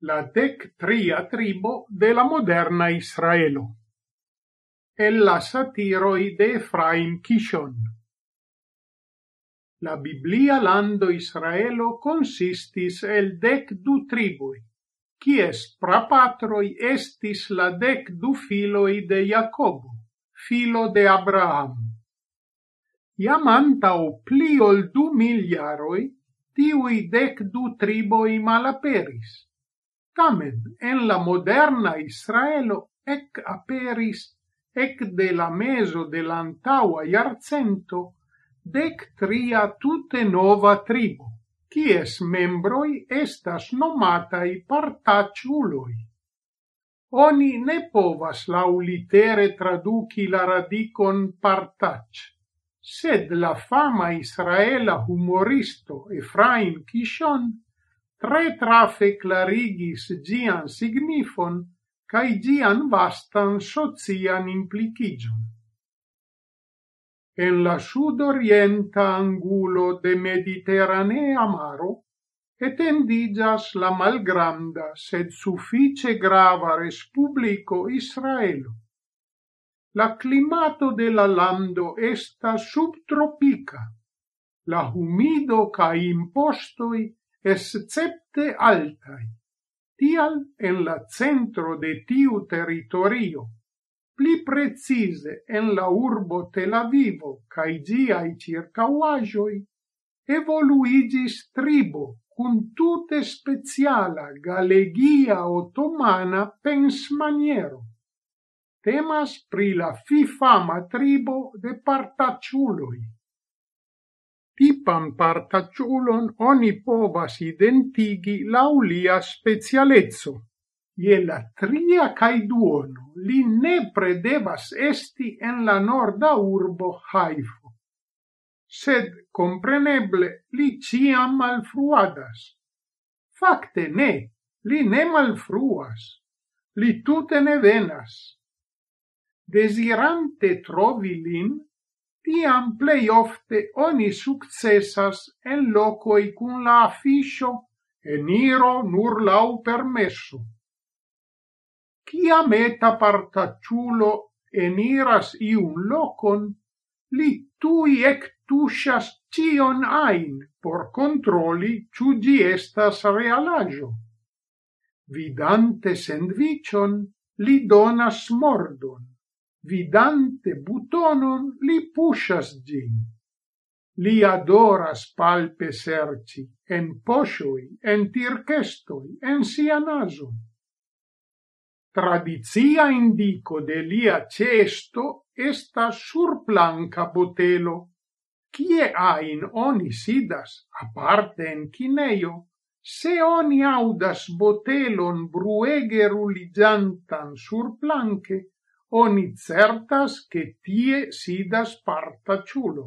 la dec tria tribo de la moderna Israelo. El la satiroi de Efraim Kishon. La Biblia lando Israelo consistis el dec du tribui, quies prapatroi estis la dec du filoi de Jacobo, filo de Abraham. Iam antau pli ol du miliaroi, tiui dec du triboi malaperis Tamen, en la moderna Israelo ec aperis ec de la meso de l'antaua iarcento dec tria tute nova tribo, quies membroi estas nomatai partaciuloi. Oni ne povas laulitere traduci la radicon partac, sed la fama israela humoristo Efraim Kishon tre trafe clarigis gian signifon cae gian vastan socian implicigion. En la sud-orienta angulo de Mediterranea maro etendigas la malgranda, sed suffice grava Respublico Israelo. La climato de la lando esta subtropica, la humido ca impostoi escepte altai. Tial, en la centro de tiu territorio, pli precise en la urbo Tel Avivo cae giai circauagioi, evoluigis tribo cun tute speciala galegia ottomana pensmaniero. Temas pri la fifama tribo de partaciuloi tipan partaciulon oni povas identigi laulia specialezzo. Ie la tria cae duono li nepre devas esti en la norda urbo Haifo. Sed, compreneble, li ciam malfruadas. Fakte ne, li ne malfruas, li tute ne venas. Desirante trovi lin, tiam plei ofte oni successas en locoi cun la afficio eniro nur lau permesso. Ciam eta partacciulo eniras iun locon, li tui ec tuscias cion ain por controli ciu gi estas realagio. Vidante sendvicion, li donas mordon vidante butonon, li pushas gin. Li adoras palpe serci, en poscioi, en tirchestoi, en sia naso. Tradizia indico de lia cesto esta surplanca botelo, cie ain oni sidas, aparte en cineio, se oni audas botelon bruege ruligiantan surplanque, oni certas che tie sidas partaciulo.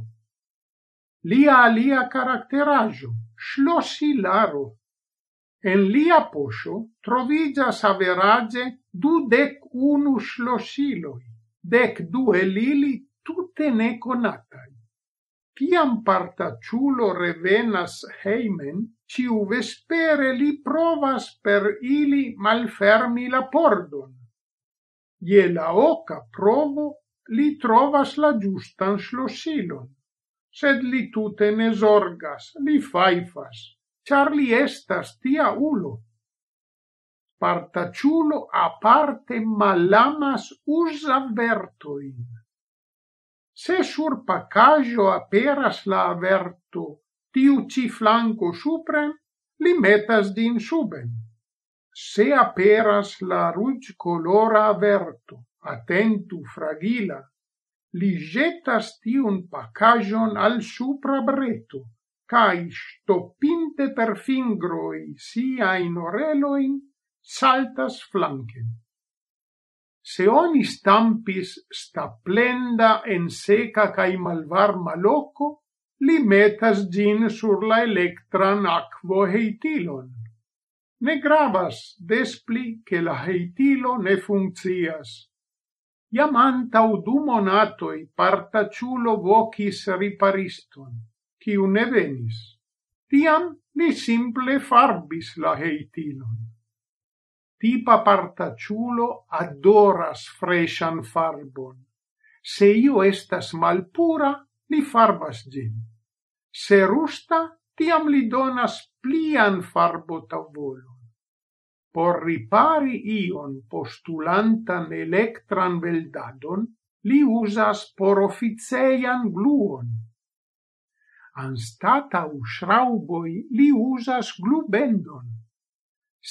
Lia alia caracteraggio, schlossilaro. En lia poscio trovigas average dudec unu schlossiloi, dec due lili tutte ne conatai. Ciam partaciulo revenas heimen, ciu vespere li provas per ili malfermi la pordon, je la oca provo li trovas la giustan slosilon. Sed li tute ne zorgas, li faifas, char li estas tia ulo. Partaciulo aparte malamas usa vertoin. Se sur pacaggio aperas la averto, tiu ci flanco supren, li metas din suben se aperas la ruĝ colora averto, atentu fragila, li jetas tiun pacajon al supra breto, cae stopinte per fingroi sia in oreloin, saltas flanken. Se oni stampis sta plenda en seca cae malvarma loco, li metas gin sur la electran aquo heitilon, Ne gravas despli che la heitilo ne funccias. Iam antau du monatoi partaciulo vocis ripariston, ciu ne venis. Tiam li simple farbis la heitilon. Tipa partaciulo adoras freshan farbon. Se io estas malpura, li farbas gin. Se rusta, tiam li donas plian farbotavolon. Por ripari ion postulantan electran veldadon, li usas por officeian gluon. Anstata u schrauboi li usas glubendon.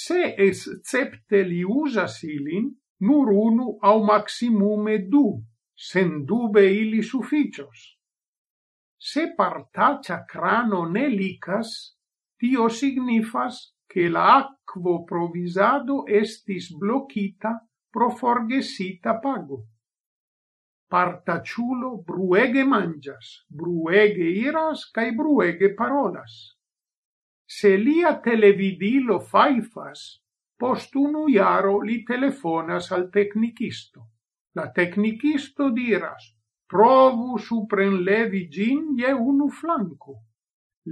Se escepte li usas ilin, nur unu au maximume du, sen dube ili sufficios Se partacia crano ne licas, tio signifas che la aquo provisado estis blocita pro forgesita pago. Partaciulo bruege mangias, bruege iras, cae bruege parolas. Se lia televidilo faifas, post unu iaro li telefonas al tecnicisto. La tecnicisto diras, provu suprenlevi gin je unu flanco.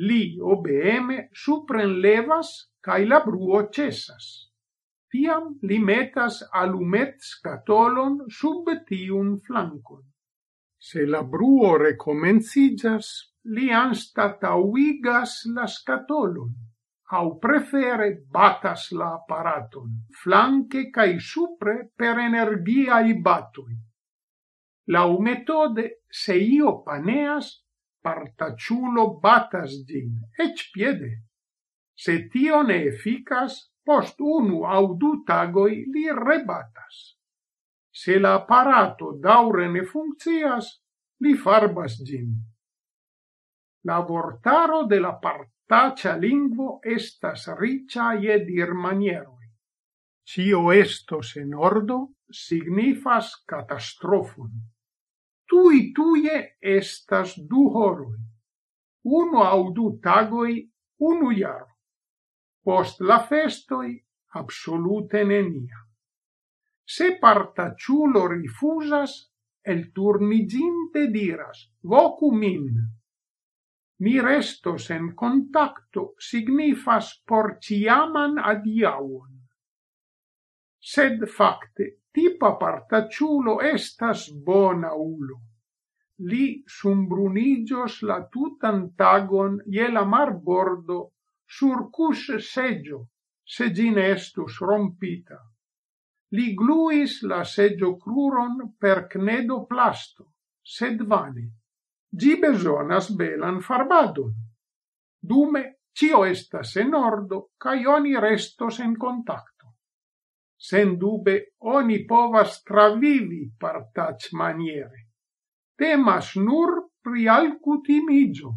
Li obeeme suprenlevas cae la bruo cessas. Tiam li metas alumet scatolon sub tiun flancon. Se la bruo recomencigas, li anstatauigas la scatolon, au prefere batas la apparaton, flanque cae supre per energiai batui. Lau metode, se io paneas, partaciulo batas gin, ec piede. Se tio ne efficas, post unu au du tagoi li rebatas. Se la apparato daure ne funccias, li farbas gin. La vortaro de la partacia lingvo estas riccia ie dir manieroi. Cio estos en ordo signifas catastrofum tui tuie estas du horoi, Uno au du tagoi, unu jaro. Post la festoi, absolute nenia. Se partaciulo rifusas, el turniginte diras, vocu min. Mi restos en contacto signifas porciaman adiauon. Sed facte, tipa partaciulo estas bona ulo. Li sumbrunigios la tutan tagon je la marbordo sur cus seggio, se gin estus rompita. Li gluis la seggio cruron per cnedo plasto, sed vane. Gi besonas belan farbadon. Dume, cio estas en ordo, cae oni restos en contact sen dube oni povas travivi partac maniere. Temas nur pri alcutimigio.